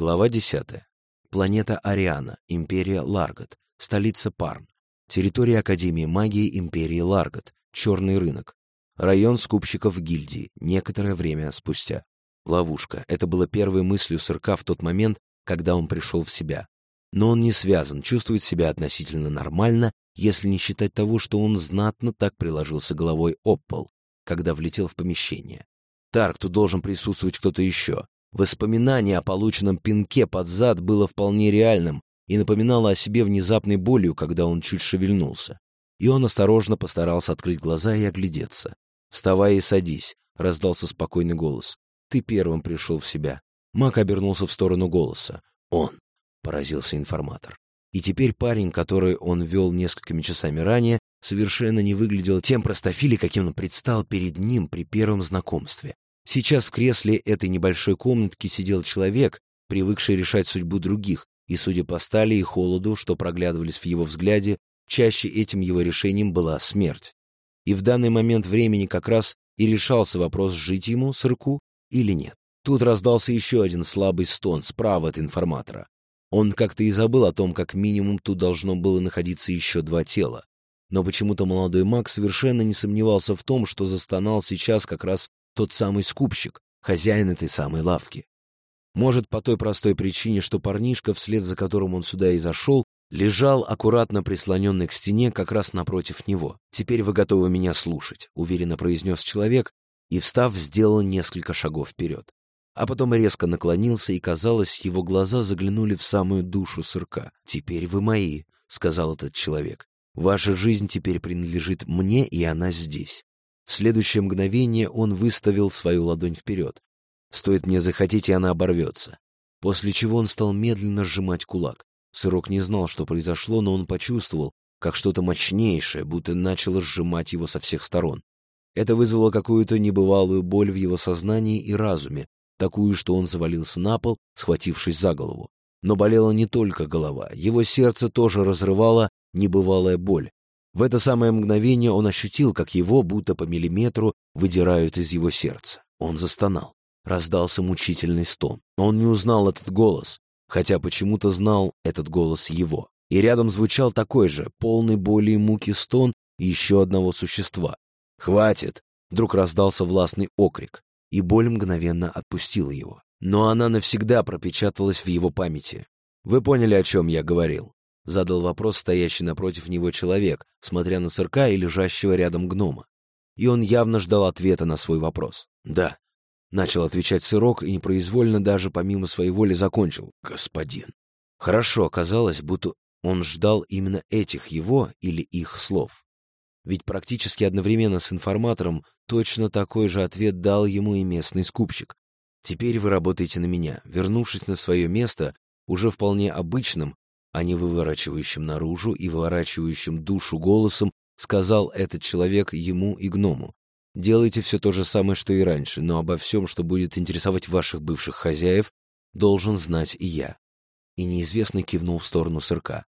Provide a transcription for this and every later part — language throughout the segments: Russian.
Глава 10. Планета Ариана, Империя Ларгот, столица Парн. Территория Академии магии Империи Ларгот, черный рынок. Район скупщиков гильдии, некоторое время спустя. Ловушка. Это было первой мыслью Сырка в тот момент, когда он пришел в себя. Но он не связан, чувствует себя относительно нормально, если не считать того, что он знатно так приложился головой об пол, когда влетел в помещение. Тарк, тут должен присутствовать кто-то еще. Воспоминание о полученном пинке под зад было вполне реальным и напоминало о себе внезапной болью, когда он чуть шевельнулся. И он осторожно постарался открыть глаза и оглядеться. «Вставай и садись», — раздался спокойный голос. «Ты первым пришел в себя». Мак обернулся в сторону голоса. «Он», — поразился информатор. И теперь парень, который он вел несколькими часами ранее, совершенно не выглядел тем простофили, каким он предстал перед ним при первом знакомстве. Сейчас в кресле этой небольшой комнатки сидел человек, привыкший решать судьбу других, и, судя по стали и холоду, что проглядывались в его взгляде, чаще этим его решением была смерть. И в данный момент времени как раз и решался вопрос, жить ему, сырку, или нет. Тут раздался еще один слабый стон справа от информатора. Он как-то и забыл о том, как минимум тут должно было находиться еще два тела. Но почему-то молодой маг совершенно не сомневался в том, что застонал сейчас как раз тот самый скупщик, хозяин этой самой лавки. Может, по той простой причине, что парнишка, вслед за которым он сюда и зашел, лежал аккуратно прислоненный к стене как раз напротив него. «Теперь вы готовы меня слушать», — уверенно произнес человек и, встав, сделал несколько шагов вперед. А потом резко наклонился, и, казалось, его глаза заглянули в самую душу сырка. «Теперь вы мои», — сказал этот человек. «Ваша жизнь теперь принадлежит мне, и она здесь. В следующее мгновение он выставил свою ладонь вперед. Стоит мне захотеть, и она оборвется. После чего он стал медленно сжимать кулак. Сырок не знал, что произошло, но он почувствовал, как что-то мощнейшее, будто начало сжимать его со всех сторон. Это вызвало какую-то небывалую боль в его сознании и разуме, такую, что он завалился на пол, схватившись за голову. Но болела не только голова, его сердце тоже разрывало небывалая боль. В это самое мгновение он ощутил, как его, будто по миллиметру, выдирают из его сердца. Он застонал. Раздался мучительный стон. Он не узнал этот голос, хотя почему-то знал этот голос его. И рядом звучал такой же, полный боли и муки стон еще одного существа. «Хватит!» — вдруг раздался властный окрик, и боль мгновенно отпустила его. Но она навсегда пропечаталась в его памяти. Вы поняли, о чем я говорил. Задал вопрос стоящий напротив него человек, смотря на сырка и лежащего рядом гнома. И он явно ждал ответа на свой вопрос. «Да», — начал отвечать сырок и непроизвольно даже помимо своей воли закончил. «Господин». Хорошо оказалось, будто он ждал именно этих его или их слов. Ведь практически одновременно с информатором точно такой же ответ дал ему и местный скупщик. «Теперь вы работаете на меня». Вернувшись на свое место, уже вполне обычным, а не выворачивающим наружу и выворачивающим душу голосом, сказал этот человек ему и гному. «Делайте все то же самое, что и раньше, но обо всем, что будет интересовать ваших бывших хозяев, должен знать и я». И неизвестный кивнул в сторону сырка.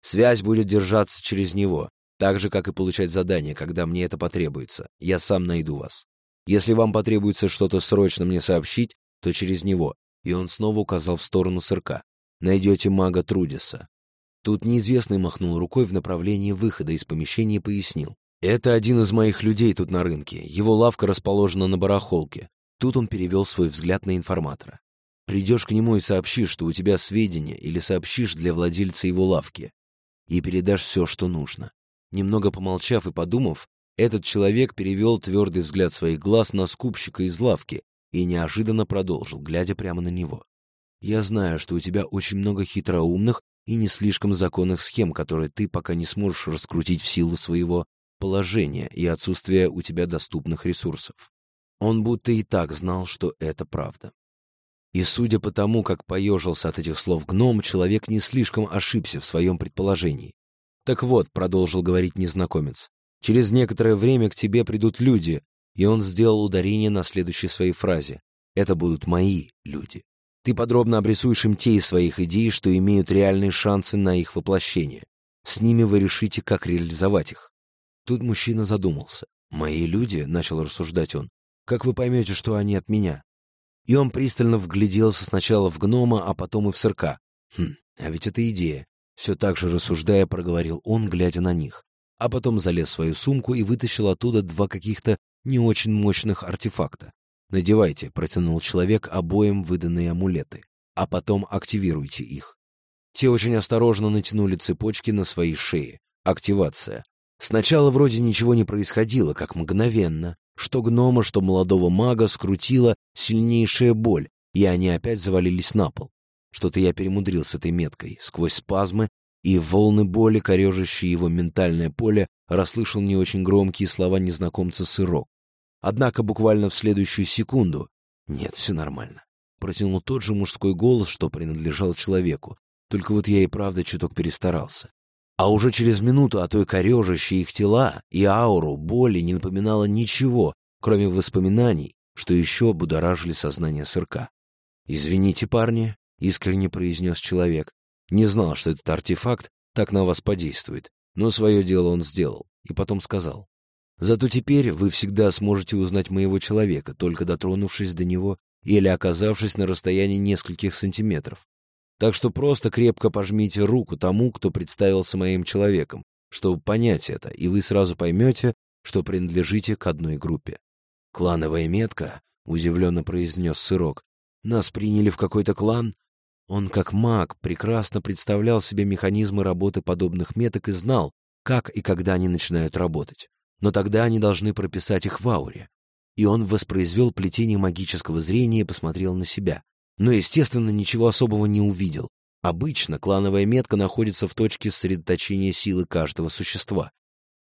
«Связь будет держаться через него, так же, как и получать задания, когда мне это потребуется. Я сам найду вас. Если вам потребуется что-то срочно мне сообщить, то через него». И он снова указал в сторону сырка найдете мага Трудиса». Тут неизвестный махнул рукой в направлении выхода из помещения и пояснил. «Это один из моих людей тут на рынке. Его лавка расположена на барахолке». Тут он перевел свой взгляд на информатора. «Придешь к нему и сообщишь, что у тебя сведения, или сообщишь для владельца его лавки. И передашь все, что нужно». Немного помолчав и подумав, этот человек перевел твердый взгляд своих глаз на скупщика из лавки и неожиданно продолжил, глядя прямо на него. Я знаю, что у тебя очень много хитроумных и не слишком законных схем, которые ты пока не сможешь раскрутить в силу своего положения и отсутствия у тебя доступных ресурсов. Он будто и так знал, что это правда. И судя по тому, как поежился от этих слов гном, человек не слишком ошибся в своем предположении. «Так вот», — продолжил говорить незнакомец, — «через некоторое время к тебе придут люди», и он сделал ударение на следующей своей фразе. «Это будут мои люди». Ты подробно обрисуешь им те из своих идей, что имеют реальные шансы на их воплощение. С ними вы решите, как реализовать их. Тут мужчина задумался. «Мои люди», — начал рассуждать он, — «как вы поймете, что они от меня?» И он пристально вгляделся сначала в гнома, а потом и в сырка. Хм, а ведь это идея. Все так же рассуждая, проговорил он, глядя на них. А потом залез в свою сумку и вытащил оттуда два каких-то не очень мощных артефакта. «Надевайте», — протянул человек обоим выданные амулеты, «а потом активируйте их». Те очень осторожно натянули цепочки на свои шеи. Активация. Сначала вроде ничего не происходило, как мгновенно. Что гнома, что молодого мага скрутила сильнейшая боль, и они опять завалились на пол. Что-то я перемудрил с этой меткой. Сквозь спазмы и волны боли, корежащие его ментальное поле, расслышал не очень громкие слова незнакомца Сырок. Однако буквально в следующую секунду... Нет, все нормально. Протянул тот же мужской голос, что принадлежал человеку. Только вот я и правда чуток перестарался. А уже через минуту о той корежащей их тела и ауру боли не напоминало ничего, кроме воспоминаний, что еще будоражили сознание сырка. «Извините, парни», — искренне произнес человек. «Не знал, что этот артефакт так на вас подействует, но свое дело он сделал». И потом сказал. Зато теперь вы всегда сможете узнать моего человека, только дотронувшись до него или оказавшись на расстоянии нескольких сантиметров. Так что просто крепко пожмите руку тому, кто представился моим человеком, чтобы понять это, и вы сразу поймете, что принадлежите к одной группе. «Клановая метка», — удивленно произнес Сырок, — «нас приняли в какой-то клан?» Он, как маг, прекрасно представлял себе механизмы работы подобных меток и знал, как и когда они начинают работать но тогда они должны прописать их в ауре. И он воспроизвел плетение магического зрения и посмотрел на себя. Но, естественно, ничего особого не увидел. Обычно клановая метка находится в точке сосредоточения силы каждого существа.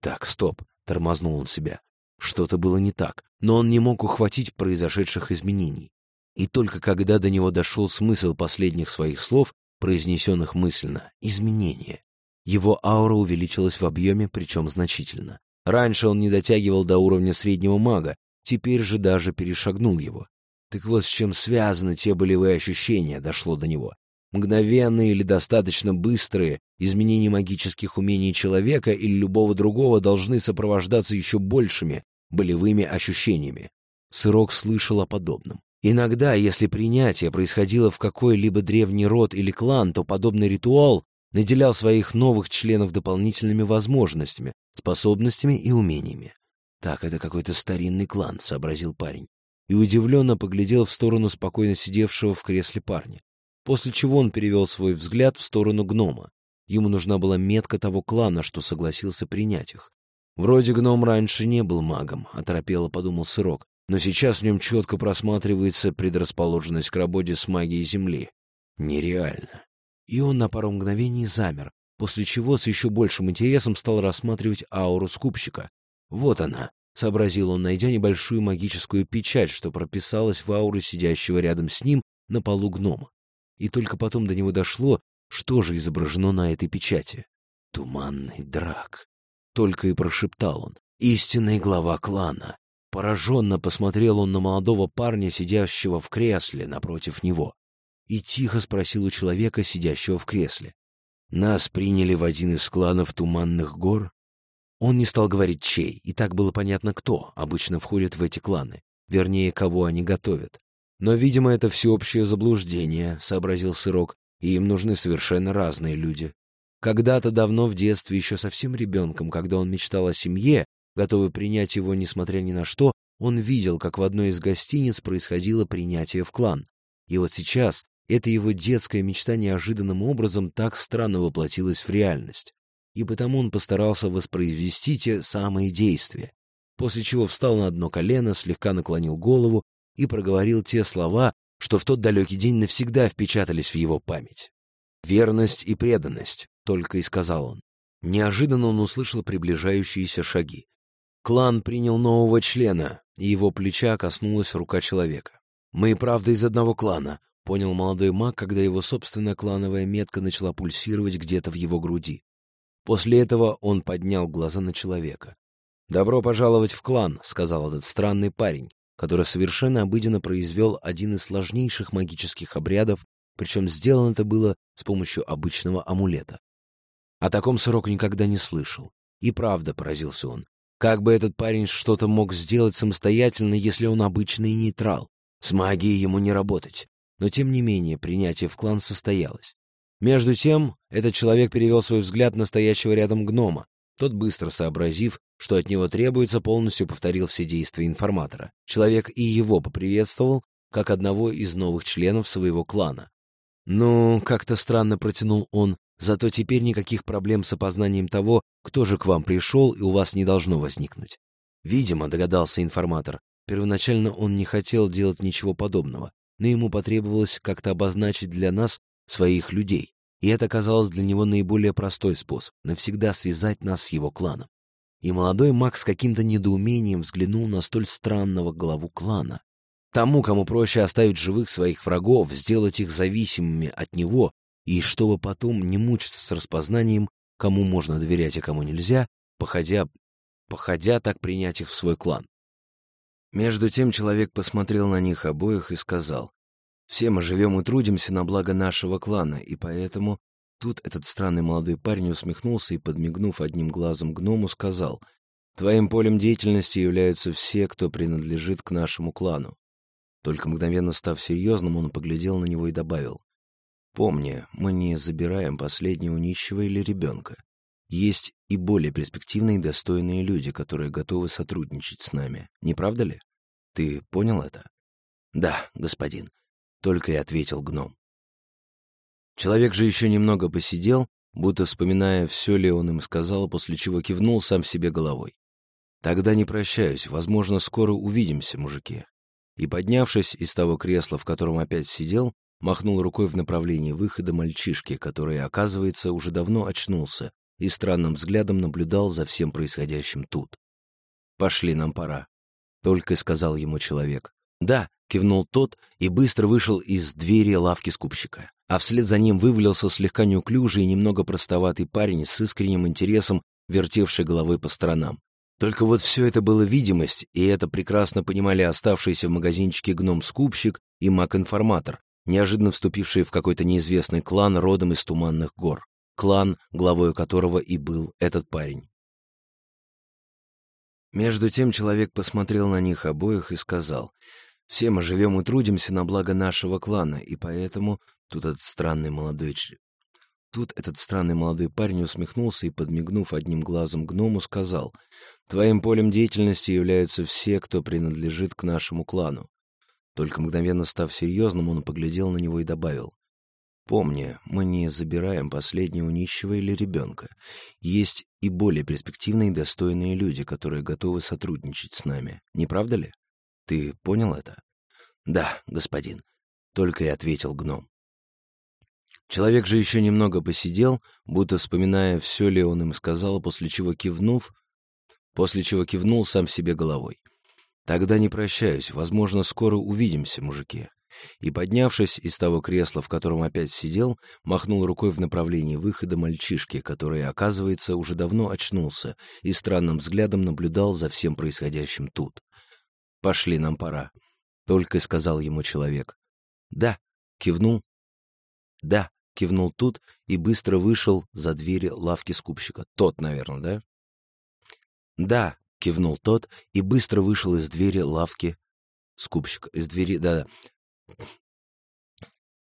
Так, стоп, тормознул он себя. Что-то было не так, но он не мог ухватить произошедших изменений. И только когда до него дошел смысл последних своих слов, произнесенных мысленно, изменение, его аура увеличилась в объеме, причем значительно. Раньше он не дотягивал до уровня среднего мага, теперь же даже перешагнул его. Так вот с чем связаны те болевые ощущения, дошло до него. Мгновенные или достаточно быстрые изменения магических умений человека или любого другого должны сопровождаться еще большими болевыми ощущениями. Сырок слышал о подобном. Иногда, если принятие происходило в какой-либо древний род или клан, то подобный ритуал наделял своих новых членов дополнительными возможностями, способностями и умениями. «Так, это какой-то старинный клан», — сообразил парень, и удивленно поглядел в сторону спокойно сидевшего в кресле парня, после чего он перевел свой взгляд в сторону гнома. Ему нужна была метка того клана, что согласился принять их. Вроде гном раньше не был магом, оторопело подумал Сырок, но сейчас в нем четко просматривается предрасположенность к работе с магией Земли. Нереально и он на пару мгновений замер, после чего с еще большим интересом стал рассматривать ауру скупщика. «Вот она», — сообразил он, найдя небольшую магическую печать, что прописалась в ауру сидящего рядом с ним на полу гнома. И только потом до него дошло, что же изображено на этой печати. «Туманный драк», — только и прошептал он, — «истинный глава клана». Пораженно посмотрел он на молодого парня, сидящего в кресле напротив него и тихо спросил у человека, сидящего в кресле. «Нас приняли в один из кланов Туманных гор?» Он не стал говорить чей, и так было понятно, кто обычно входит в эти кланы, вернее, кого они готовят. Но, видимо, это всеобщее заблуждение, — сообразил Сырок, — и им нужны совершенно разные люди. Когда-то давно в детстве, еще совсем ребенком, когда он мечтал о семье, готовый принять его несмотря ни на что, он видел, как в одной из гостиниц происходило принятие в клан. И вот сейчас эта его детская мечта неожиданным образом так странно воплотилась в реальность, и потому он постарался воспроизвести те самые действия, после чего встал на одно колено, слегка наклонил голову и проговорил те слова, что в тот далекий день навсегда впечатались в его память. «Верность и преданность», — только и сказал он. Неожиданно он услышал приближающиеся шаги. Клан принял нового члена, и его плеча коснулась рука человека. «Мы правда из одного клана», — понял молодой маг, когда его собственная клановая метка начала пульсировать где-то в его груди. После этого он поднял глаза на человека. «Добро пожаловать в клан», — сказал этот странный парень, который совершенно обыденно произвел один из сложнейших магических обрядов, причем сделано это было с помощью обычного амулета. О таком срок никогда не слышал. И правда, поразился он. Как бы этот парень что-то мог сделать самостоятельно, если он обычный нейтрал? С магией ему не работать. Но тем не менее принятие в клан состоялось. Между тем, этот человек перевел свой взгляд на стоящего рядом гнома. Тот, быстро сообразив, что от него требуется, полностью повторил все действия информатора. Человек и его поприветствовал, как одного из новых членов своего клана. «Ну, как-то странно протянул он, зато теперь никаких проблем с опознанием того, кто же к вам пришел, и у вас не должно возникнуть». Видимо, догадался информатор, первоначально он не хотел делать ничего подобного, но ему потребовалось как-то обозначить для нас своих людей, и это казалось для него наиболее простой способ навсегда связать нас с его кланом. И молодой маг с каким-то недоумением взглянул на столь странного главу клана. Тому, кому проще оставить живых своих врагов, сделать их зависимыми от него, и чтобы потом не мучиться с распознанием, кому можно доверять, а кому нельзя, походя, походя так принять их в свой клан. Между тем человек посмотрел на них обоих и сказал, «Все мы живем и трудимся на благо нашего клана, и поэтому...» Тут этот странный молодой парень усмехнулся и, подмигнув одним глазом гному, сказал, «Твоим полем деятельности являются все, кто принадлежит к нашему клану». Только мгновенно став серьезным, он поглядел на него и добавил, «Помни, мы не забираем последнего нищего или ребенка. Есть и более перспективные и достойные люди, которые готовы сотрудничать с нами. Не правда ли? Ты понял это? Да, господин. Только и ответил гном. Человек же еще немного посидел, будто вспоминая, все ли он им сказал, после чего кивнул сам себе головой. «Тогда не прощаюсь, возможно, скоро увидимся, мужики». И, поднявшись из того кресла, в котором опять сидел, махнул рукой в направлении выхода мальчишки, который, оказывается, уже давно очнулся и странным взглядом наблюдал за всем происходящим тут. «Пошли, нам пора», — только сказал ему человек. «Да», — кивнул тот и быстро вышел из двери лавки скупщика. А вслед за ним вывалился слегка неуклюжий и немного простоватый парень с искренним интересом, вертевший головой по сторонам. Только вот все это было видимость, и это прекрасно понимали оставшиеся в магазинчике гном-скупщик и маг-информатор, неожиданно вступившие в какой-то неизвестный клан родом из Туманных гор клан, главой которого и был этот парень. Между тем человек посмотрел на них обоих и сказал, «Все мы живем и трудимся на благо нашего клана, и поэтому тут этот странный молодой Тут этот странный молодой парень усмехнулся и, подмигнув одним глазом гному, сказал, «Твоим полем деятельности являются все, кто принадлежит к нашему клану». Только мгновенно став серьезным, он поглядел на него и добавил, Помни, мы не забираем последнего нищего или ребенка. Есть и более перспективные и достойные люди, которые готовы сотрудничать с нами. Не правда ли? Ты понял это? Да, господин. Только и ответил гном. Человек же еще немного посидел, будто вспоминая, все ли он им сказал, после чего кивнув, после чего кивнул сам себе головой. Тогда не прощаюсь, возможно, скоро увидимся, мужики и, поднявшись из того кресла, в котором опять сидел, махнул рукой в направлении выхода мальчишки, который, оказывается, уже давно очнулся и странным взглядом наблюдал за всем происходящим тут. «Пошли, нам пора», — только сказал ему человек. «Да», — кивнул. «Да», — кивнул тут и быстро вышел за двери лавки скупщика. Тот, наверное, да? «Да», — кивнул тот и быстро вышел из двери лавки скупщика. Из двери, да,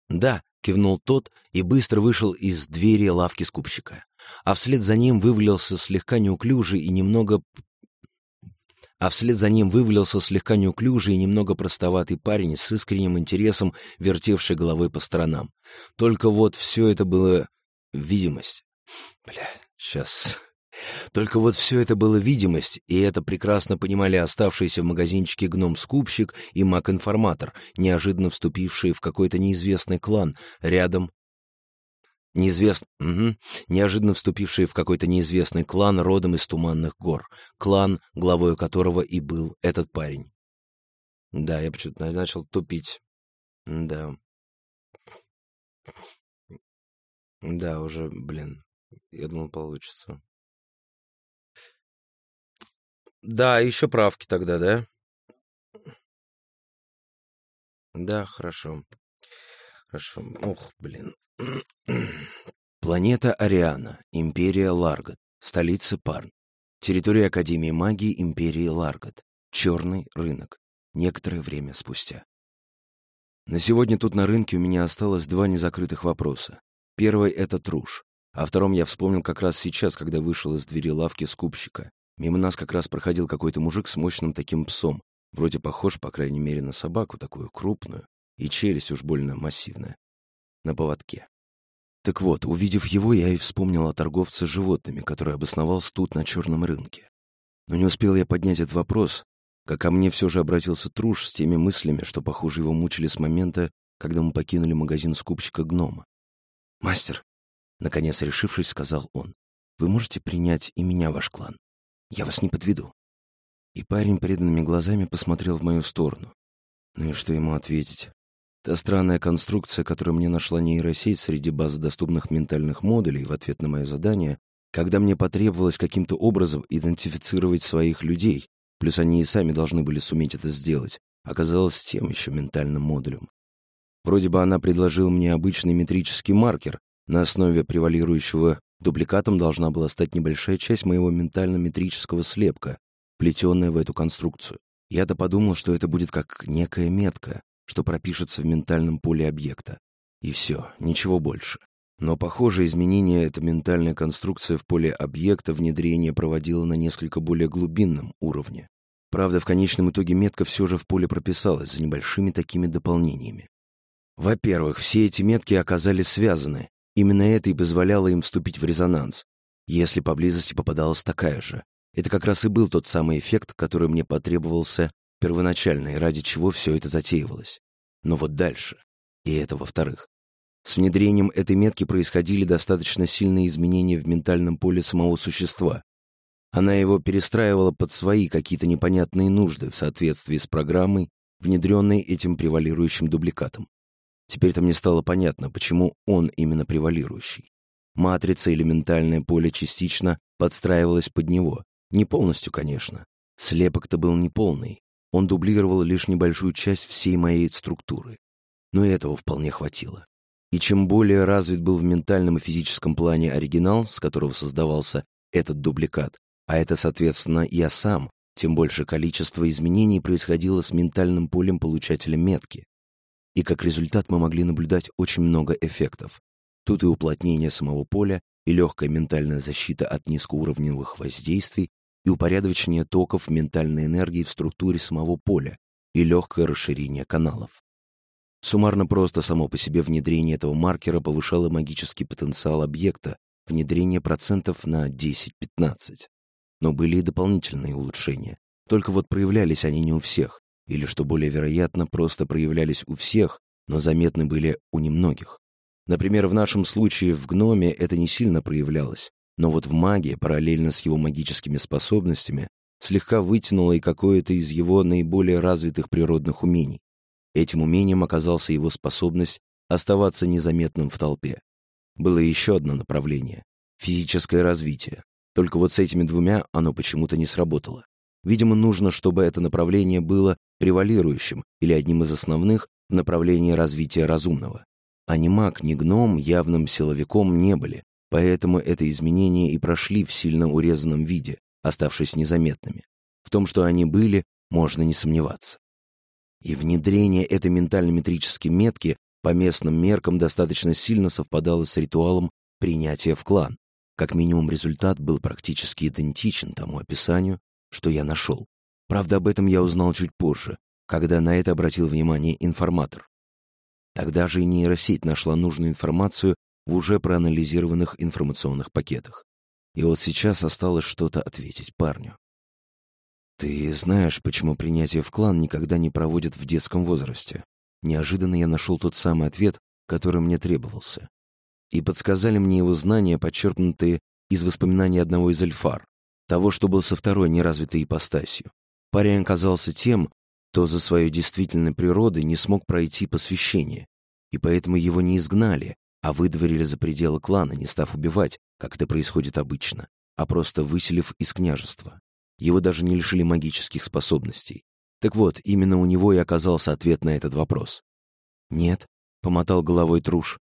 «Да», — кивнул тот и быстро вышел из двери лавки скупщика. А вслед за ним вывалился слегка неуклюжий и немного... А вслед за ним вывалился слегка неуклюжий и немного простоватый парень с искренним интересом, вертевший головой по сторонам. Только вот все это было видимость. Бля, сейчас... Только вот все это было видимость, и это прекрасно понимали оставшиеся в магазинчике гном-скупщик и маг-информатор, неожиданно вступившие в какой-то неизвестный клан рядом Неизвестно, угу. неожиданно вступившие в какой-то неизвестный клан родом из Туманных гор, клан, главой которого и был этот парень. Да, я почему-то начал тупить. Да. Да, уже, блин, я думал, получится. Да, еще правки тогда, да? Да, хорошо. Хорошо. Ох, блин. Планета Ариана, Империя Ларгот, столица Парн. Территория Академии магии Империи Ларгот. Черный рынок. Некоторое время спустя. На сегодня тут на рынке у меня осталось два незакрытых вопроса. Первый — это труш. О втором я вспомнил как раз сейчас, когда вышел из двери лавки скупщика. Мимо нас как раз проходил какой-то мужик с мощным таким псом. Вроде похож, по крайней мере, на собаку, такую крупную, и челюсть уж больно массивная. На поводке. Так вот, увидев его, я и вспомнил о торговце животными, который обосновался тут, на черном рынке. Но не успел я поднять этот вопрос, как ко мне все же обратился Труш с теми мыслями, что, похоже, его мучили с момента, когда мы покинули магазин скупщика гнома. «Мастер», — наконец решившись, сказал он, — «вы можете принять и меня, ваш клан? Я вас не подведу». И парень преданными глазами посмотрел в мою сторону. Ну и что ему ответить? Та странная конструкция, которую мне нашла нейросеть среди баз доступных ментальных модулей в ответ на мое задание, когда мне потребовалось каким-то образом идентифицировать своих людей, плюс они и сами должны были суметь это сделать, оказалась тем еще ментальным модулем. Вроде бы она предложила мне обычный метрический маркер, на основе превалирующего дубликатом должна была стать небольшая часть моего ментально-метрического слепка, плетенная в эту конструкцию. Я-то подумал, что это будет как некая метка, что пропишется в ментальном поле объекта. И все, ничего больше. Но, похоже, изменение эта ментальная конструкция в поле объекта внедрение проводила на несколько более глубинном уровне. Правда, в конечном итоге метка все же в поле прописалась за небольшими такими дополнениями. Во-первых, все эти метки оказались связаны. Именно это и позволяло им вступить в резонанс, если поблизости попадалась такая же. Это как раз и был тот самый эффект, который мне потребовался первоначально, и ради чего все это затеивалось. Но вот дальше. И это во-вторых. С внедрением этой метки происходили достаточно сильные изменения в ментальном поле самого существа. Она его перестраивала под свои какие-то непонятные нужды в соответствии с программой, внедренной этим превалирующим дубликатом. Теперь-то мне стало понятно, почему он именно превалирующий. Матрица или ментальное поле частично подстраивалась под него. Не полностью, конечно. Слепок-то был неполный. Он дублировал лишь небольшую часть всей моей структуры. Но этого вполне хватило. И чем более развит был в ментальном и физическом плане оригинал, с которого создавался этот дубликат, а это, соответственно, я сам, тем больше количество изменений происходило с ментальным полем получателя метки. И как результат мы могли наблюдать очень много эффектов. Тут и уплотнение самого поля, и легкая ментальная защита от низкоуровневых воздействий, и упорядочение токов ментальной энергии в структуре самого поля, и легкое расширение каналов. Суммарно просто само по себе внедрение этого маркера повышало магический потенциал объекта, внедрение процентов на 10-15. Но были и дополнительные улучшения. Только вот проявлялись они не у всех, или, что более вероятно, просто проявлялись у всех, но заметны были у немногих. Например, в нашем случае в гноме это не сильно проявлялось, но вот в магии, параллельно с его магическими способностями, слегка вытянуло и какое-то из его наиболее развитых природных умений. Этим умением оказался его способность оставаться незаметным в толпе. Было еще одно направление — физическое развитие. Только вот с этими двумя оно почему-то не сработало. Видимо, нужно, чтобы это направление было превалирующим или одним из основных в направлении развития разумного. А маг, ни гном явным силовиком не были, поэтому это изменения и прошли в сильно урезанном виде, оставшись незаметными. В том, что они были, можно не сомневаться. И внедрение этой ментально-метрической метки по местным меркам достаточно сильно совпадало с ритуалом принятия в клан. Как минимум результат был практически идентичен тому описанию, что я нашел. Правда, об этом я узнал чуть позже, когда на это обратил внимание информатор. Тогда же и нейросеть нашла нужную информацию в уже проанализированных информационных пакетах. И вот сейчас осталось что-то ответить парню. «Ты знаешь, почему принятие в клан никогда не проводят в детском возрасте?» Неожиданно я нашел тот самый ответ, который мне требовался. И подсказали мне его знания, подчеркнутые из воспоминаний одного из эльфар, того, что был со второй неразвитой ипостасью. Парень оказался тем, кто за свою действительной природой не смог пройти посвящение, и поэтому его не изгнали, а выдворили за пределы клана, не став убивать, как это происходит обычно, а просто выселив из княжества. Его даже не лишили магических способностей. Так вот, именно у него и оказался ответ на этот вопрос. «Нет», — помотал головой Труш,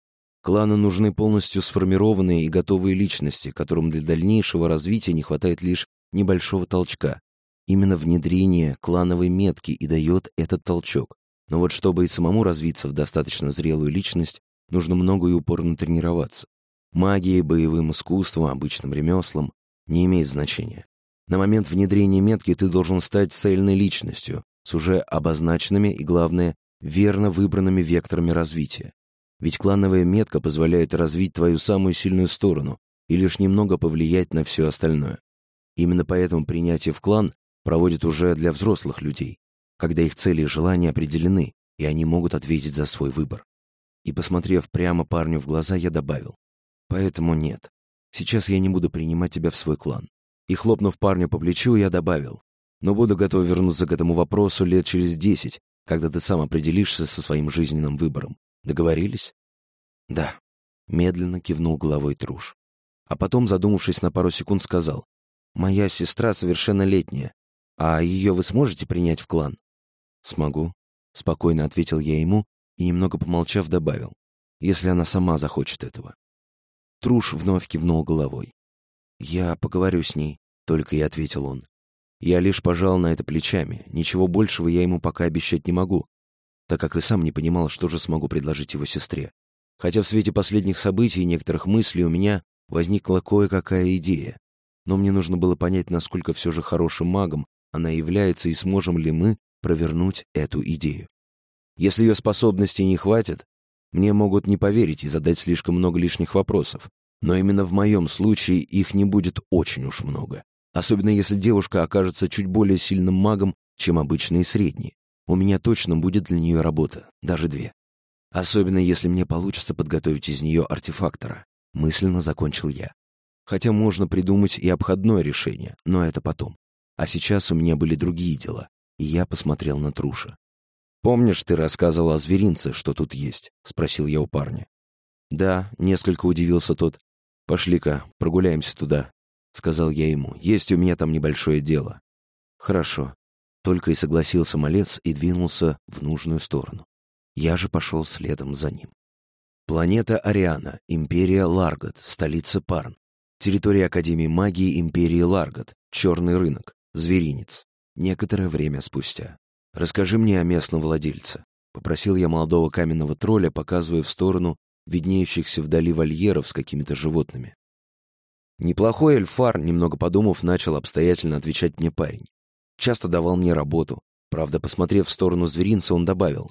«клану нужны полностью сформированные и готовые личности, которым для дальнейшего развития не хватает лишь небольшого толчка. Именно внедрение клановой метки и дает этот толчок. Но вот чтобы и самому развиться в достаточно зрелую личность, нужно много и упорно тренироваться. Магией, боевым искусством, обычным ремеслом не имеет значения. На момент внедрения метки ты должен стать цельной личностью, с уже обозначенными и, главное, верно выбранными векторами развития. Ведь клановая метка позволяет развить твою самую сильную сторону и лишь немного повлиять на все остальное. Именно поэтому принятие в клан проводят уже для взрослых людей, когда их цели и желания определены, и они могут ответить за свой выбор. И, посмотрев прямо парню в глаза, я добавил, «Поэтому нет, сейчас я не буду принимать тебя в свой клан». И, хлопнув парню по плечу, я добавил, «Но буду готов вернуться к этому вопросу лет через десять, когда ты сам определишься со своим жизненным выбором. Договорились?» «Да», — медленно кивнул головой Труш. А потом, задумавшись на пару секунд, сказал, «Моя сестра совершеннолетняя, а ее вы сможете принять в клан?» «Смогу», — спокойно ответил я ему и, немного помолчав, добавил, «если она сама захочет этого». Труш вновь кивнул головой. «Я поговорю с ней», — только и ответил он. Я лишь пожал на это плечами, ничего большего я ему пока обещать не могу, так как и сам не понимал, что же смогу предложить его сестре. Хотя в свете последних событий и некоторых мыслей у меня возникла кое-какая идея. Но мне нужно было понять, насколько все же хорошим магом она является и сможем ли мы провернуть эту идею. Если ее способностей не хватит, мне могут не поверить и задать слишком много лишних вопросов. Но именно в моем случае их не будет очень уж много. Особенно если девушка окажется чуть более сильным магом, чем обычные средние. У меня точно будет для нее работа, даже две. Особенно если мне получится подготовить из нее артефактора. Мысленно закончил я. Хотя можно придумать и обходное решение, но это потом. А сейчас у меня были другие дела, и я посмотрел на Труша. «Помнишь, ты рассказывал о зверинце, что тут есть?» — спросил я у парня. «Да», — несколько удивился тот. «Пошли-ка, прогуляемся туда», — сказал я ему. «Есть у меня там небольшое дело». «Хорошо». Только и согласился малец и двинулся в нужную сторону. Я же пошел следом за ним. Планета Ариана, Империя Ларгот, столица Парн. Территория Академии магии Империи Ларгот, Черный рынок, Зверинец. Некоторое время спустя. «Расскажи мне о местном владельце», — попросил я молодого каменного тролля, показывая в сторону виднеющихся вдали вольеров с какими-то животными. Неплохой эльфар, немного подумав, начал обстоятельно отвечать мне парень. Часто давал мне работу. Правда, посмотрев в сторону зверинца, он добавил.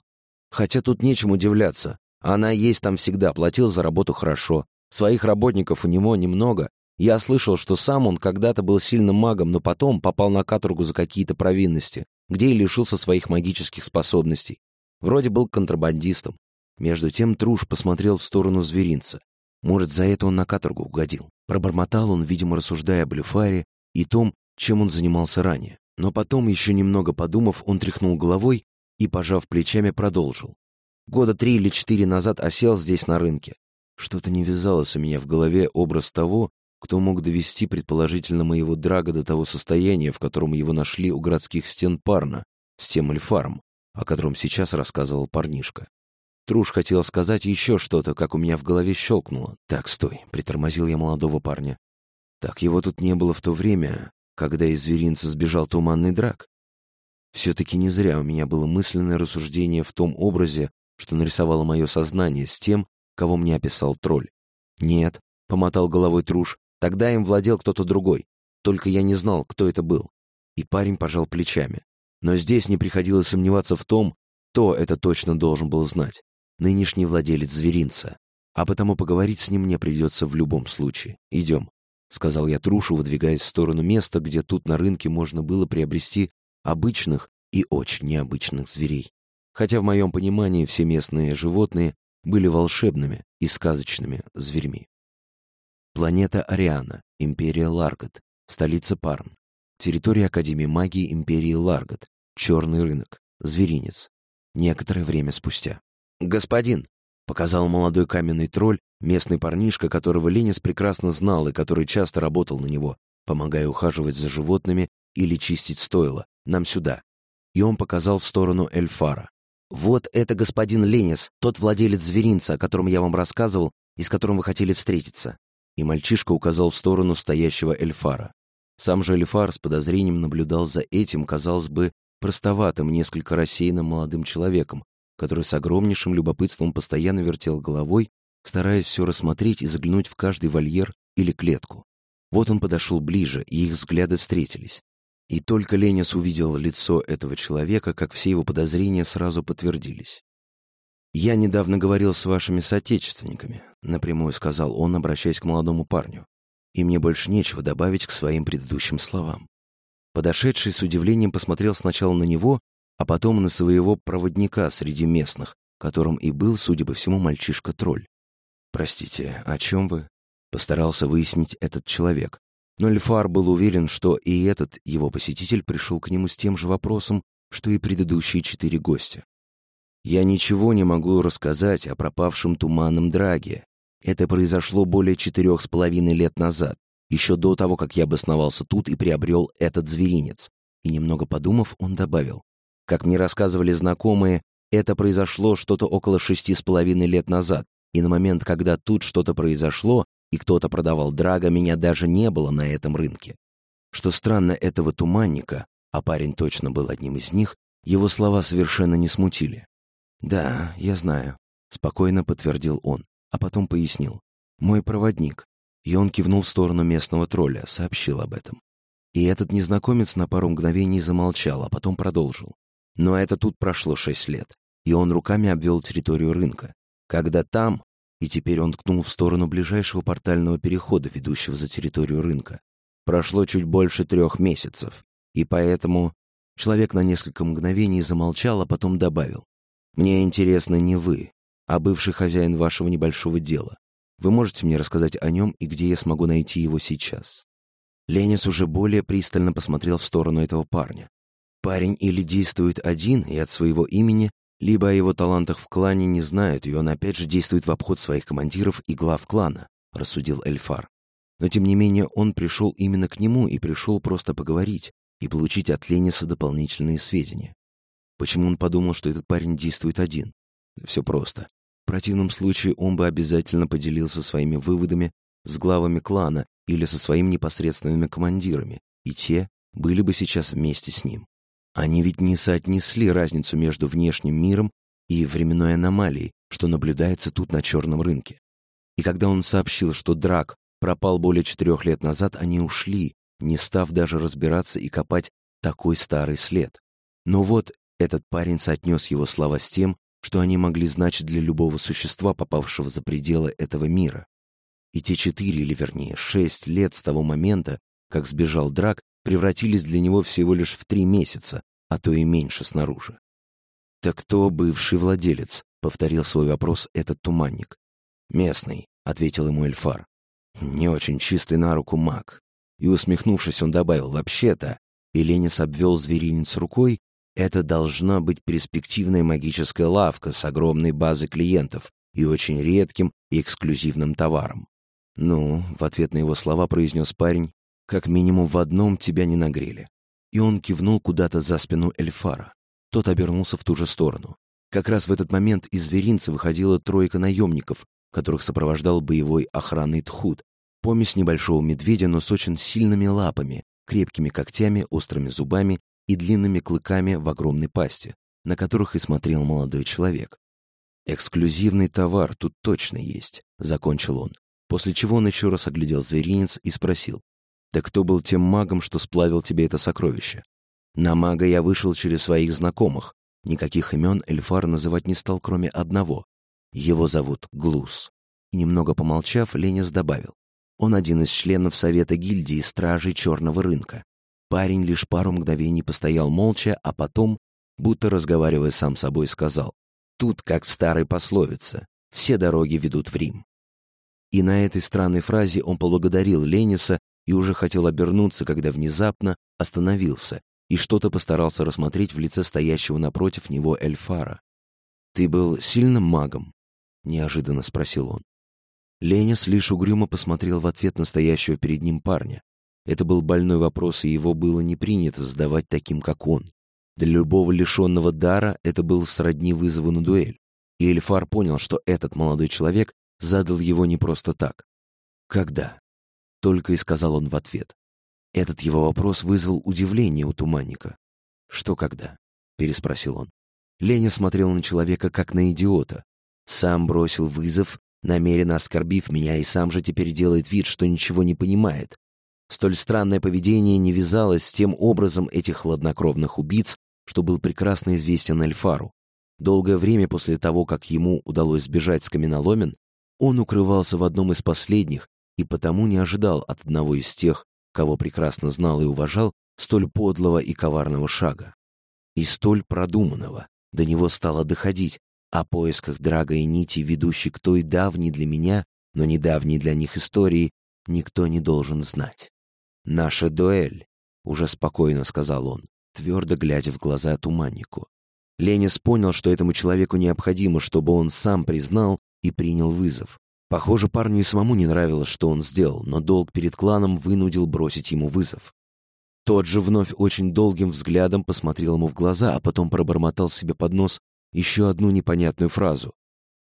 «Хотя тут нечем удивляться. Она есть там всегда, платил за работу хорошо. Своих работников у него немного. Я слышал, что сам он когда-то был сильным магом, но потом попал на каторгу за какие-то провинности, где и лишился своих магических способностей. Вроде был контрабандистом. Между тем Труш посмотрел в сторону зверинца. Может, за это он на каторгу угодил. Пробормотал он, видимо, рассуждая об Блюфаре и том, чем он занимался ранее. Но потом, еще немного подумав, он тряхнул головой и, пожав плечами, продолжил. Года три или четыре назад осел здесь на рынке. Что-то не вязалось у меня в голове образ того, кто мог довести, предположительно, моего Драга до того состояния, в котором его нашли у городских стен Парна, с тем Эльфаром, о котором сейчас рассказывал парнишка. Труш хотел сказать еще что-то, как у меня в голове щелкнуло. «Так, стой», — притормозил я молодого парня. «Так его тут не было в то время, когда из зверинца сбежал туманный драк. Все-таки не зря у меня было мысленное рассуждение в том образе, что нарисовало мое сознание с тем, кого мне описал тролль. «Нет», — помотал головой Труш, — «тогда им владел кто-то другой. Только я не знал, кто это был». И парень пожал плечами. Но здесь не приходилось сомневаться в том, кто это точно должен был знать нынешний владелец зверинца, а потому поговорить с ним мне придется в любом случае. Идем», — сказал я Трушу, выдвигаясь в сторону места, где тут на рынке можно было приобрести обычных и очень необычных зверей. Хотя в моем понимании все местные животные были волшебными и сказочными зверьми. Планета Ариана, Империя Ларгот, столица Парн, территория Академии магии Империи Ларгот, черный рынок, зверинец. Некоторое время спустя. «Господин», — показал молодой каменный тролль, местный парнишка, которого Ленис прекрасно знал и который часто работал на него, помогая ухаживать за животными или чистить стойло, нам сюда. И он показал в сторону Эльфара. «Вот это господин Ленис, тот владелец зверинца, о котором я вам рассказывал и с которым вы хотели встретиться». И мальчишка указал в сторону стоящего Эльфара. Сам же Эльфар с подозрением наблюдал за этим, казалось бы, простоватым, несколько рассеянным молодым человеком, который с огромнейшим любопытством постоянно вертел головой, стараясь все рассмотреть и заглянуть в каждый вольер или клетку. Вот он подошел ближе, и их взгляды встретились. И только Ленис увидел лицо этого человека, как все его подозрения сразу подтвердились. «Я недавно говорил с вашими соотечественниками», — напрямую сказал он, обращаясь к молодому парню. «И мне больше нечего добавить к своим предыдущим словам». Подошедший с удивлением посмотрел сначала на него, а потом на своего проводника среди местных, которым и был, судя по всему, мальчишка-тролль. «Простите, о чем вы?» — постарался выяснить этот человек. Но Эльфар был уверен, что и этот его посетитель пришел к нему с тем же вопросом, что и предыдущие четыре гостя. «Я ничего не могу рассказать о пропавшем туманном драге. Это произошло более четырех с половиной лет назад, еще до того, как я обосновался тут и приобрел этот зверинец». И немного подумав, он добавил. Как мне рассказывали знакомые, это произошло что-то около шести с половиной лет назад, и на момент, когда тут что-то произошло, и кто-то продавал драга, меня даже не было на этом рынке. Что странно, этого туманника, а парень точно был одним из них, его слова совершенно не смутили. «Да, я знаю», — спокойно подтвердил он, а потом пояснил. «Мой проводник». И он кивнул в сторону местного тролля, сообщил об этом. И этот незнакомец на пару мгновений замолчал, а потом продолжил. Но это тут прошло шесть лет, и он руками обвел территорию рынка. Когда там, и теперь он ткнул в сторону ближайшего портального перехода, ведущего за территорию рынка. Прошло чуть больше трех месяцев, и поэтому человек на несколько мгновений замолчал, а потом добавил. «Мне интересно не вы, а бывший хозяин вашего небольшого дела. Вы можете мне рассказать о нем и где я смогу найти его сейчас?» Ленис уже более пристально посмотрел в сторону этого парня. Парень или действует один и от своего имени, либо о его талантах в клане не знают, и он опять же действует в обход своих командиров и глав клана, рассудил Эльфар. Но тем не менее он пришел именно к нему и пришел просто поговорить и получить от Лениса дополнительные сведения. Почему он подумал, что этот парень действует один? Все просто. В противном случае он бы обязательно поделился своими выводами с главами клана или со своими непосредственными командирами, и те были бы сейчас вместе с ним. Они ведь не соотнесли разницу между внешним миром и временной аномалией, что наблюдается тут на черном рынке. И когда он сообщил, что Драк пропал более четырех лет назад, они ушли, не став даже разбираться и копать такой старый след. Но вот этот парень соотнес его слова с тем, что они могли значить для любого существа, попавшего за пределы этого мира. И те четыре, или вернее шесть лет с того момента, как сбежал Драк, превратились для него всего лишь в три месяца, а то и меньше снаружи. «Так кто бывший владелец?» — повторил свой вопрос этот туманник. «Местный», — ответил ему Эльфар. «Не очень чистый на руку маг». И, усмехнувшись, он добавил, «Вообще-то...» И Ленис обвел зверинец рукой, «Это должна быть перспективная магическая лавка с огромной базой клиентов и очень редким и эксклюзивным товаром». «Ну», — в ответ на его слова произнес парень, «как минимум в одном тебя не нагрели и он кивнул куда-то за спину Эльфара. Тот обернулся в ту же сторону. Как раз в этот момент из зверинца выходила тройка наемников, которых сопровождал боевой охранный тхут, помесь небольшого медведя, но с очень сильными лапами, крепкими когтями, острыми зубами и длинными клыками в огромной пасти, на которых и смотрел молодой человек. «Эксклюзивный товар тут точно есть», — закончил он, после чего он еще раз оглядел зверинец и спросил, так кто был тем магом, что сплавил тебе это сокровище? На мага я вышел через своих знакомых. Никаких имен Эльфар называть не стал, кроме одного. Его зовут Глус. И немного помолчав, Ленис добавил. Он один из членов Совета гильдии Стражей Черного рынка. Парень лишь пару мгновений постоял молча, а потом, будто разговаривая сам собой, сказал. Тут, как в старой пословице, все дороги ведут в Рим. И на этой странной фразе он поблагодарил Лениса и уже хотел обернуться, когда внезапно остановился и что-то постарался рассмотреть в лице стоящего напротив него Эльфара. «Ты был сильным магом?» — неожиданно спросил он. Ленис лишь угрюмо посмотрел в ответ на стоящего перед ним парня. Это был больной вопрос, и его было не принято задавать таким, как он. Для любого лишенного дара это был сродни вызову на дуэль. И Эльфар понял, что этот молодой человек задал его не просто так. Когда? только и сказал он в ответ. Этот его вопрос вызвал удивление у туманника. «Что когда?» — переспросил он. Леня смотрел на человека как на идиота. Сам бросил вызов, намеренно оскорбив меня, и сам же теперь делает вид, что ничего не понимает. Столь странное поведение не вязалось с тем образом этих хладнокровных убийц, что был прекрасно известен Эльфару. Долгое время после того, как ему удалось сбежать с каменоломен, он укрывался в одном из последних и потому не ожидал от одного из тех, кого прекрасно знал и уважал, столь подлого и коварного шага. И столь продуманного. До него стало доходить о поисках Драга и Нити, ведущей к той давней для меня, но недавней для них истории, никто не должен знать. «Наша дуэль», — уже спокойно сказал он, твердо глядя в глаза туманнику. Ленис понял, что этому человеку необходимо, чтобы он сам признал и принял вызов. Похоже, парню и самому не нравилось, что он сделал, но долг перед кланом вынудил бросить ему вызов. Тот же вновь очень долгим взглядом посмотрел ему в глаза, а потом пробормотал себе под нос еще одну непонятную фразу.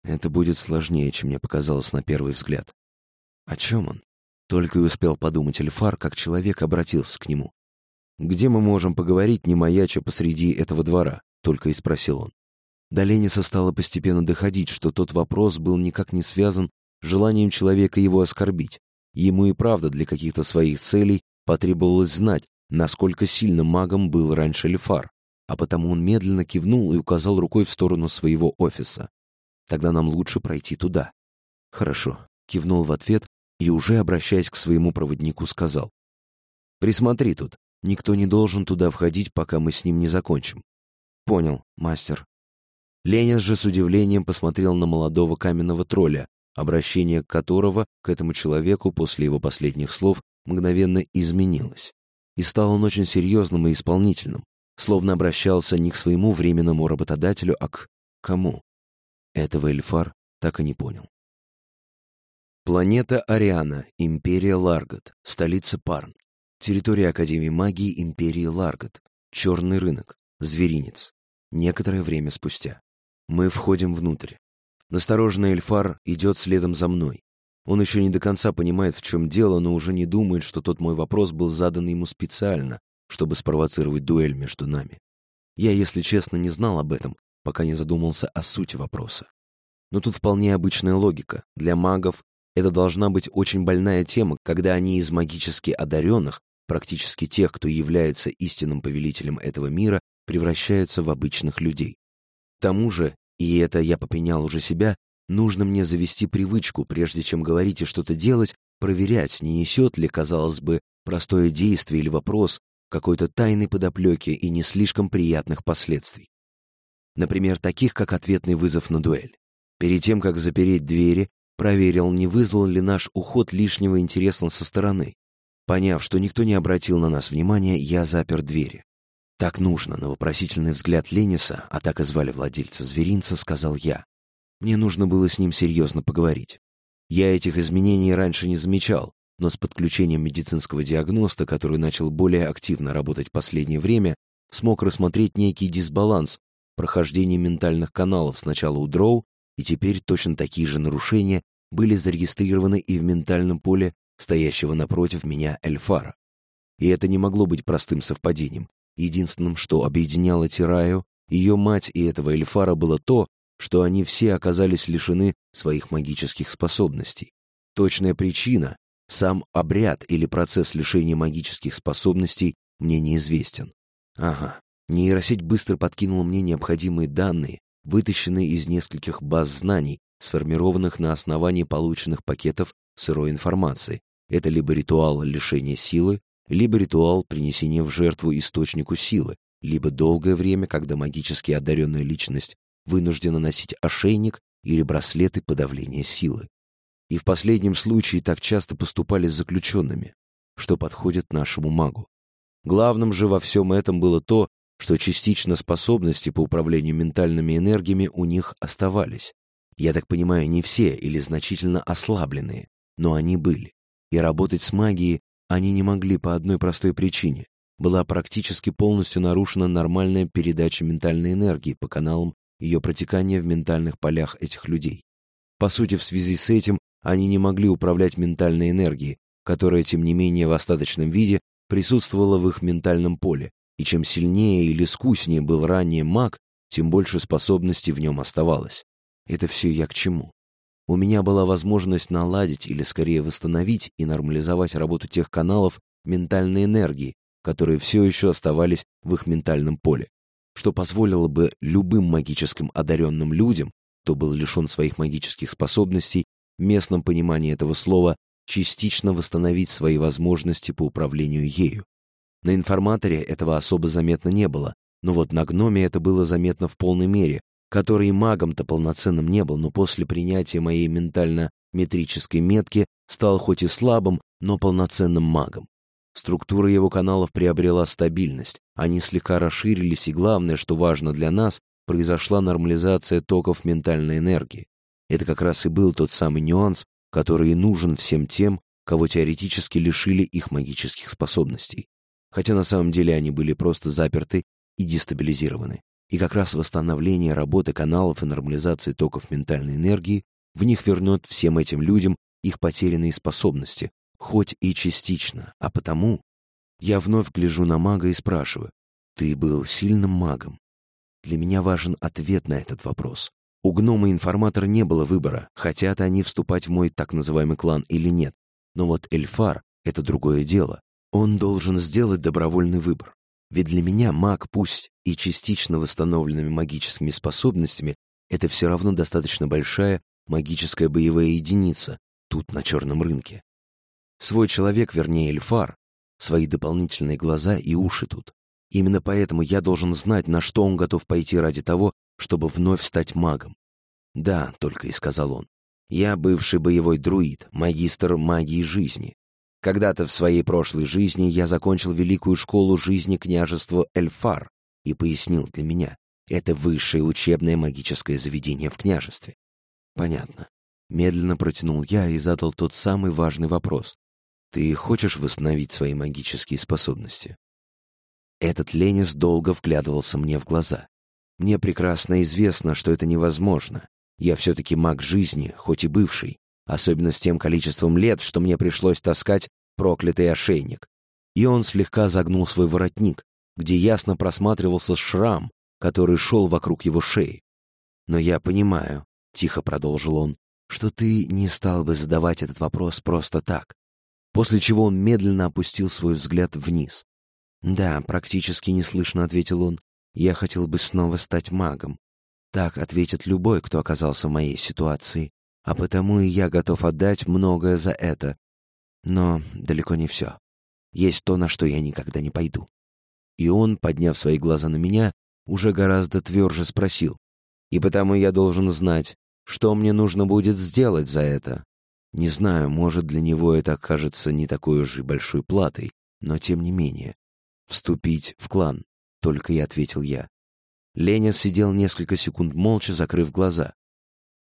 Это будет сложнее, чем мне показалось на первый взгляд. О чем он? Только и успел подумать Эльфар, как человек обратился к нему. «Где мы можем поговорить, не маяча посреди этого двора?» — только и спросил он. До Лениса стало постепенно доходить, что тот вопрос был никак не связан с желанием человека его оскорбить. Ему и правда для каких-то своих целей потребовалось знать, насколько сильным магом был раньше Эльфар, а потому он медленно кивнул и указал рукой в сторону своего офиса. «Тогда нам лучше пройти туда». «Хорошо», — кивнул в ответ и, уже обращаясь к своему проводнику, сказал. «Присмотри тут. Никто не должен туда входить, пока мы с ним не закончим». «Понял, мастер». Ленин же с удивлением посмотрел на молодого каменного тролля, обращение которого к этому человеку после его последних слов мгновенно изменилось. И стал он очень серьезным и исполнительным, словно обращался не к своему временному работодателю, а к кому. Этого Эльфар так и не понял. Планета Ариана, Империя Ларгот, столица Парн. Территория Академии магии Империи Ларгот. Черный рынок. Зверинец. Некоторое время спустя. Мы входим внутрь. Настороженный Эльфар идет следом за мной. Он еще не до конца понимает, в чем дело, но уже не думает, что тот мой вопрос был задан ему специально, чтобы спровоцировать дуэль между нами. Я, если честно, не знал об этом, пока не задумался о сути вопроса. Но тут вполне обычная логика. Для магов это должна быть очень больная тема, когда они из магически одаренных, практически тех, кто является истинным повелителем этого мира, превращаются в обычных людей. К тому же, и это я попенял уже себя, нужно мне завести привычку, прежде чем говорить и что-то делать, проверять, не несет ли, казалось бы, простое действие или вопрос какой-то тайной подоплеки и не слишком приятных последствий. Например, таких, как ответный вызов на дуэль. Перед тем, как запереть двери, Проверил, не вызвал ли наш уход лишнего интереса со стороны. Поняв, что никто не обратил на нас внимания, я запер двери. «Так нужно», — на вопросительный взгляд Лениса, а так и звали владельца зверинца, сказал я. Мне нужно было с ним серьезно поговорить. Я этих изменений раньше не замечал, но с подключением медицинского диагноста, который начал более активно работать в последнее время, смог рассмотреть некий дисбаланс прохождения ментальных каналов сначала у Дроу, и теперь точно такие же нарушения были зарегистрированы и в ментальном поле стоящего напротив меня Эльфара. И это не могло быть простым совпадением. Единственным, что объединяло Тираю, ее мать и этого Эльфара было то, что они все оказались лишены своих магических способностей. Точная причина, сам обряд или процесс лишения магических способностей мне неизвестен. Ага, нейросеть быстро подкинула мне необходимые данные, вытащенные из нескольких баз знаний, сформированных на основании полученных пакетов сырой информации. Это либо ритуал лишения силы, либо ритуал принесения в жертву источнику силы, либо долгое время, когда магически одаренная личность вынуждена носить ошейник или браслеты подавления силы. И в последнем случае так часто поступали с заключенными, что подходит нашему магу. Главным же во всем этом было то, что частично способности по управлению ментальными энергиями у них оставались. Я так понимаю, не все или значительно ослабленные, но они были. И работать с магией они не могли по одной простой причине. Была практически полностью нарушена нормальная передача ментальной энергии по каналам ее протекания в ментальных полях этих людей. По сути, в связи с этим они не могли управлять ментальной энергией, которая, тем не менее, в остаточном виде присутствовала в их ментальном поле, и чем сильнее или искуснее был ранее маг, тем больше способностей в нем оставалось. Это все я к чему? У меня была возможность наладить или скорее восстановить и нормализовать работу тех каналов ментальной энергии, которые все еще оставались в их ментальном поле, что позволило бы любым магическим одаренным людям, кто был лишен своих магических способностей, в местном понимании этого слова, частично восстановить свои возможности по управлению ею. На информаторе этого особо заметно не было, но вот на гноме это было заметно в полной мере, который магом-то полноценным не был, но после принятия моей ментально-метрической метки стал хоть и слабым, но полноценным магом. Структура его каналов приобрела стабильность, они слегка расширились, и главное, что важно для нас, произошла нормализация токов ментальной энергии. Это как раз и был тот самый нюанс, который и нужен всем тем, кого теоретически лишили их магических способностей. Хотя на самом деле они были просто заперты и дестабилизированы. И как раз восстановление работы каналов и нормализации токов ментальной энергии в них вернет всем этим людям их потерянные способности, хоть и частично, а потому я вновь гляжу на мага и спрашиваю, «Ты был сильным магом?» Для меня важен ответ на этот вопрос. У гнома информатора не было выбора, хотят они вступать в мой так называемый клан или нет. Но вот Эльфар — это другое дело. Он должен сделать добровольный выбор. Ведь для меня маг, пусть и частично восстановленными магическими способностями, это все равно достаточно большая магическая боевая единица тут, на черном рынке. Свой человек, вернее, Эльфар, свои дополнительные глаза и уши тут. Именно поэтому я должен знать, на что он готов пойти ради того, чтобы вновь стать магом. «Да», — только и сказал он, — «я бывший боевой друид, магистр магии жизни. Когда-то в своей прошлой жизни я закончил великую школу жизни княжества Эльфар и пояснил для меня, это высшее учебное магическое заведение в княжестве. Понятно. Медленно протянул я и задал тот самый важный вопрос. Ты хочешь восстановить свои магические способности? Этот Ленис долго вглядывался мне в глаза. Мне прекрасно известно, что это невозможно. Я все-таки маг жизни, хоть и бывший, особенно с тем количеством лет, что мне пришлось таскать проклятый ошейник. И он слегка загнул свой воротник, где ясно просматривался шрам, который шел вокруг его шеи. «Но я понимаю», — тихо продолжил он, «что ты не стал бы задавать этот вопрос просто так». После чего он медленно опустил свой взгляд вниз. «Да, практически неслышно», — ответил он. «Я хотел бы снова стать магом. Так ответит любой, кто оказался в моей ситуации а потому и я готов отдать многое за это. Но далеко не все. Есть то, на что я никогда не пойду. И он, подняв свои глаза на меня, уже гораздо тверже спросил. И потому я должен знать, что мне нужно будет сделать за это. Не знаю, может, для него это окажется не такой уж и большой платой, но тем не менее. Вступить в клан, только и ответил я. Леня сидел несколько секунд молча, закрыв глаза.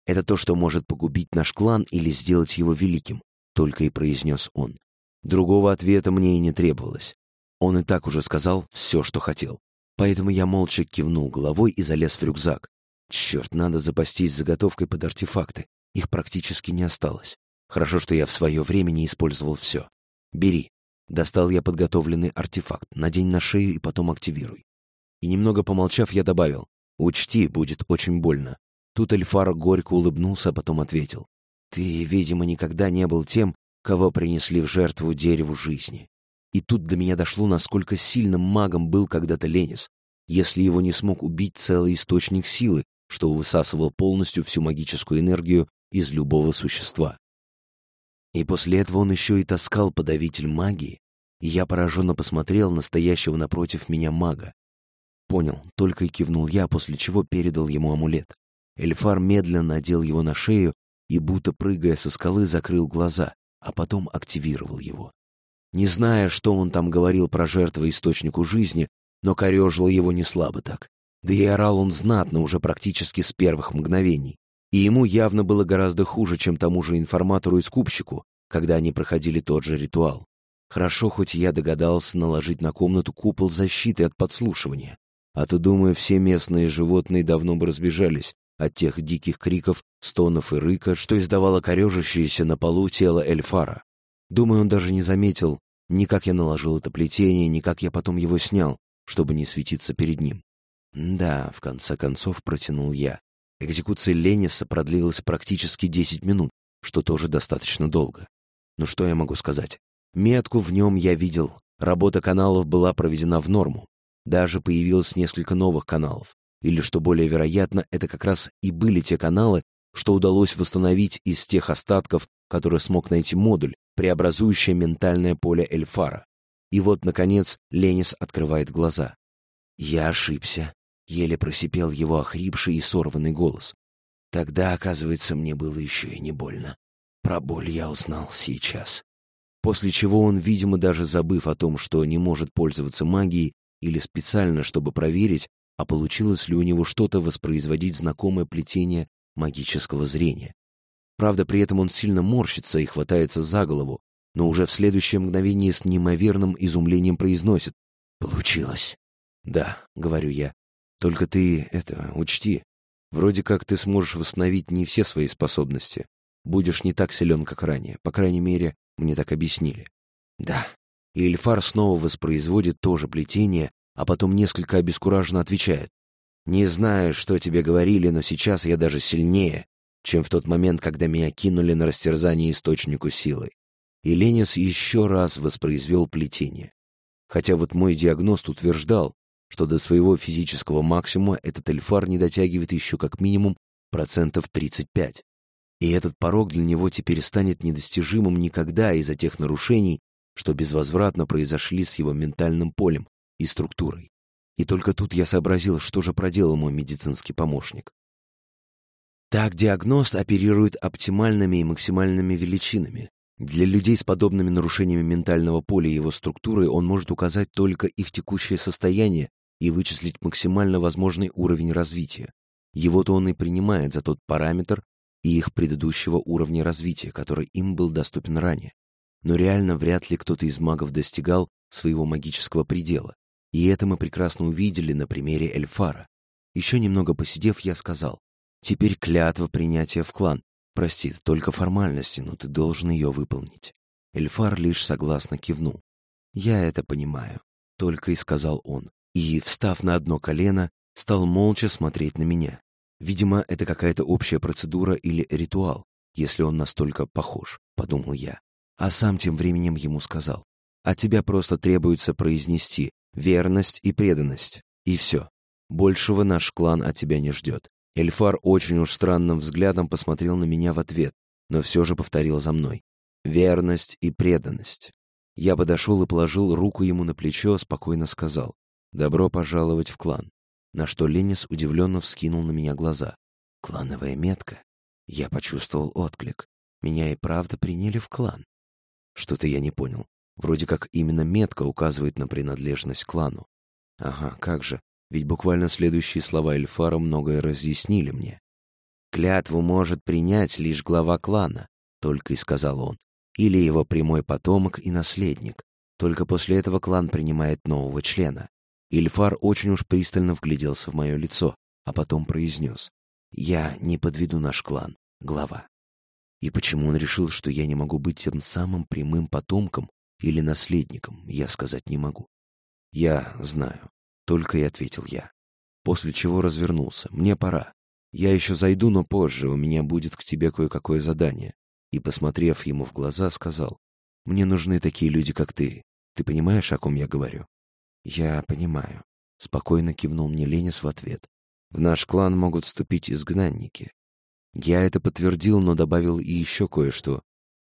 Это то, что может погубить наш клан или сделать его великим, только и произнес он. Другого ответа мне и не требовалось. Он и так уже сказал все, что хотел. Поэтому я молча кивнул головой и залез в рюкзак. Черт, надо запастись заготовкой под артефакты. Их практически не осталось. Хорошо, что я в свое время не использовал все. Бери. Достал я подготовленный артефакт. Надень на шею и потом активируй. И немного помолчав, я добавил. Учти, будет очень больно. Тут Эльфар горько улыбнулся, а потом ответил. «Ты, видимо, никогда не был тем, кого принесли в жертву дереву жизни. И тут до меня дошло, насколько сильным магом был когда-то Ленис, если его не смог убить целый источник силы, что высасывал полностью всю магическую энергию из любого существа. И после этого он еще и таскал подавитель магии, и я пораженно посмотрел на стоящего напротив меня мага. Понял, только и кивнул я, после чего передал ему амулет. Эльфар медленно надел его на шею и, будто прыгая со скалы, закрыл глаза, а потом активировал его. Не зная, что он там говорил про жертву источнику жизни, но корежило его не слабо так. Да и орал он знатно уже практически с первых мгновений. И ему явно было гораздо хуже, чем тому же информатору и скупщику, когда они проходили тот же ритуал. Хорошо, хоть я догадался наложить на комнату купол защиты от подслушивания. А то, думаю, все местные животные давно бы разбежались, от тех диких криков, стонов и рыка, что издавало корежащееся на полу тело Эльфара. Думаю, он даже не заметил ни как я наложил это плетение, ни как я потом его снял, чтобы не светиться перед ним. Да, в конце концов протянул я. Экзекуция Лениса продлилась практически 10 минут, что тоже достаточно долго. Ну что я могу сказать? Метку в нем я видел. Работа каналов была проведена в норму. Даже появилось несколько новых каналов. Или, что более вероятно, это как раз и были те каналы, что удалось восстановить из тех остатков, которые смог найти модуль, преобразующий ментальное поле Эльфара. И вот, наконец, Ленис открывает глаза. Я ошибся. Еле просипел его охрипший и сорванный голос. Тогда, оказывается, мне было еще и не больно. Про боль я узнал сейчас. После чего он, видимо, даже забыв о том, что не может пользоваться магией, или специально, чтобы проверить, а получилось ли у него что-то воспроизводить знакомое плетение магического зрения. Правда, при этом он сильно морщится и хватается за голову, но уже в следующее мгновение с неимоверным изумлением произносит «Получилось». «Да», — говорю я, — «только ты, это, учти, вроде как ты сможешь восстановить не все свои способности, будешь не так силен, как ранее, по крайней мере, мне так объяснили». «Да». И Эльфар снова воспроизводит то же плетение, а потом несколько обескураженно отвечает. «Не знаю, что тебе говорили, но сейчас я даже сильнее, чем в тот момент, когда меня кинули на растерзание источнику силы». И Ленис еще раз воспроизвел плетение. Хотя вот мой диагност утверждал, что до своего физического максимума этот эльфар не дотягивает еще как минимум процентов 35. И этот порог для него теперь станет недостижимым никогда из-за тех нарушений, что безвозвратно произошли с его ментальным полем, и структурой. И только тут я сообразил, что же проделал мой медицинский помощник. Так диагност оперирует оптимальными и максимальными величинами. Для людей с подобными нарушениями ментального поля и его структуры он может указать только их текущее состояние и вычислить максимально возможный уровень развития. Его-то он и принимает за тот параметр и их предыдущего уровня развития, который им был доступен ранее. Но реально вряд ли кто-то из магов достигал своего магического предела. И это мы прекрасно увидели на примере Эльфара. Еще немного посидев, я сказал, «Теперь клятва принятия в клан. Прости, только формальности, но ты должен ее выполнить». Эльфар лишь согласно кивнул. «Я это понимаю», — только и сказал он. И, встав на одно колено, стал молча смотреть на меня. Видимо, это какая-то общая процедура или ритуал, если он настолько похож, — подумал я. А сам тем временем ему сказал. «От тебя просто требуется произнести верность и преданность. И все. Большего наш клан от тебя не ждет. Эльфар очень уж странным взглядом посмотрел на меня в ответ, но все же повторил за мной. Верность и преданность. Я подошел и положил руку ему на плечо, спокойно сказал. «Добро пожаловать в клан». На что Ленис удивленно вскинул на меня глаза. «Клановая метка?» Я почувствовал отклик. Меня и правда приняли в клан. Что-то я не понял. Вроде как именно метка указывает на принадлежность клану. Ага, как же, ведь буквально следующие слова Эльфара многое разъяснили мне. «Клятву может принять лишь глава клана», — только и сказал он, «или его прямой потомок и наследник. Только после этого клан принимает нового члена». Ильфар очень уж пристально вгляделся в мое лицо, а потом произнес, «Я не подведу наш клан, глава». И почему он решил, что я не могу быть тем самым прямым потомком или наследником, я сказать не могу. Я знаю, только и ответил я. После чего развернулся. Мне пора. Я еще зайду, но позже, у меня будет к тебе кое-какое задание. И, посмотрев ему в глаза, сказал, мне нужны такие люди, как ты. Ты понимаешь, о ком я говорю? Я понимаю. Спокойно кивнул мне Ленис в ответ. В наш клан могут вступить изгнанники. Я это подтвердил, но добавил и еще кое-что.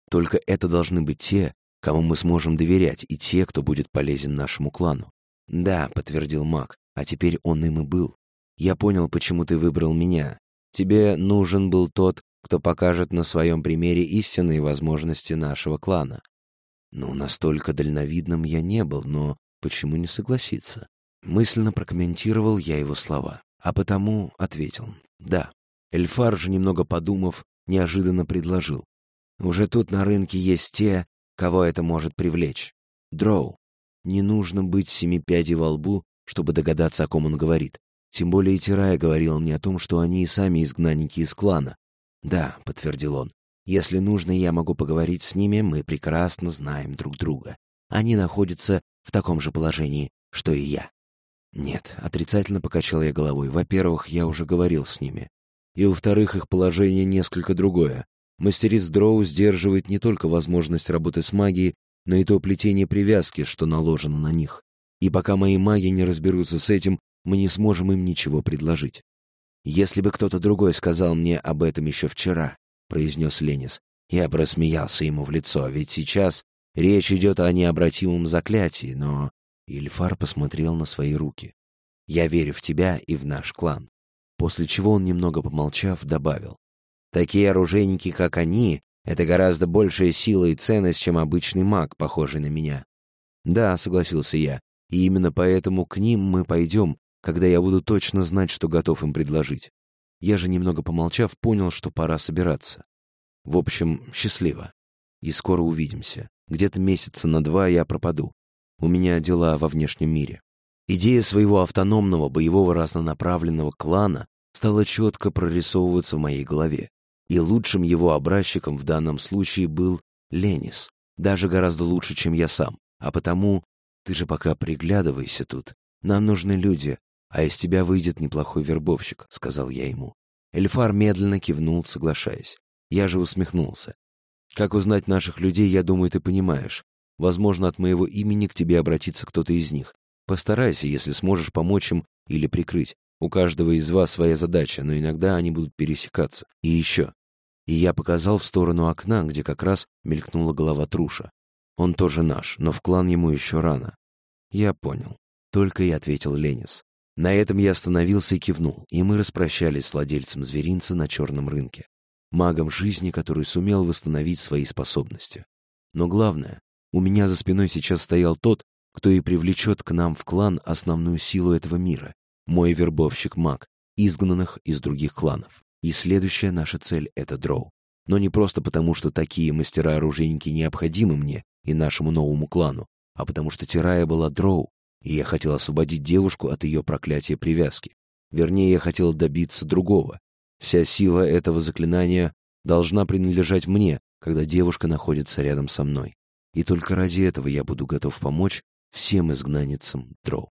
Только это должны быть те, кому мы сможем доверять, и те, кто будет полезен нашему клану. Да, подтвердил маг, а теперь он им и был. Я понял, почему ты выбрал меня. Тебе нужен был тот, кто покажет на своем примере истинные возможности нашего клана. Ну, настолько дальновидным я не был, но почему не согласиться? Мысленно прокомментировал я его слова, а потому ответил «да». Эльфар же, немного подумав, неожиданно предложил. «Уже тут на рынке есть те, Кого это может привлечь? Дроу. Не нужно быть семи пядей во лбу, чтобы догадаться, о ком он говорит. Тем более Тирая говорил мне о том, что они и сами изгнанники из клана. «Да», — подтвердил он, — «если нужно, я могу поговорить с ними, мы прекрасно знаем друг друга. Они находятся в таком же положении, что и я». Нет, отрицательно покачал я головой. Во-первых, я уже говорил с ними. И во-вторых, их положение несколько другое. Мастериц Дроу сдерживает не только возможность работы с магией, но и то плетение привязки, что наложено на них. И пока мои маги не разберутся с этим, мы не сможем им ничего предложить. «Если бы кто-то другой сказал мне об этом еще вчера», — произнес Ленис, я бы рассмеялся ему в лицо, ведь сейчас речь идет о необратимом заклятии, но... Ильфар посмотрел на свои руки. «Я верю в тебя и в наш клан». После чего он, немного помолчав, добавил. «Такие оружейники, как они, это гораздо большая сила и ценность, чем обычный маг, похожий на меня». «Да», — согласился я, — «и именно поэтому к ним мы пойдем, когда я буду точно знать, что готов им предложить». Я же, немного помолчав, понял, что пора собираться. В общем, счастливо. И скоро увидимся. Где-то месяца на два я пропаду. У меня дела во внешнем мире. Идея своего автономного боевого разнонаправленного клана стала четко прорисовываться в моей голове. И лучшим его образчиком в данном случае был Ленис. Даже гораздо лучше, чем я сам. А потому ты же пока приглядывайся тут. Нам нужны люди, а из тебя выйдет неплохой вербовщик, — сказал я ему. Эльфар медленно кивнул, соглашаясь. Я же усмехнулся. Как узнать наших людей, я думаю, ты понимаешь. Возможно, от моего имени к тебе обратится кто-то из них. Постарайся, если сможешь помочь им или прикрыть. У каждого из вас своя задача, но иногда они будут пересекаться. И еще. И я показал в сторону окна, где как раз мелькнула голова Труша. Он тоже наш, но в клан ему еще рано. Я понял. Только и ответил Ленис. На этом я остановился и кивнул, и мы распрощались с владельцем зверинца на черном рынке магом жизни, который сумел восстановить свои способности. Но главное, у меня за спиной сейчас стоял тот, кто и привлечет к нам в клан основную силу этого мира, мой вербовщик-маг, изгнанных из других кланов. И следующая наша цель — это дроу. Но не просто потому, что такие мастера-оружейники необходимы мне и нашему новому клану, а потому что Тирая была дроу, и я хотел освободить девушку от ее проклятия привязки. Вернее, я хотел добиться другого Вся сила этого заклинания должна принадлежать мне, когда девушка находится рядом со мной. И только ради этого я буду готов помочь всем изгнанницам Дроу.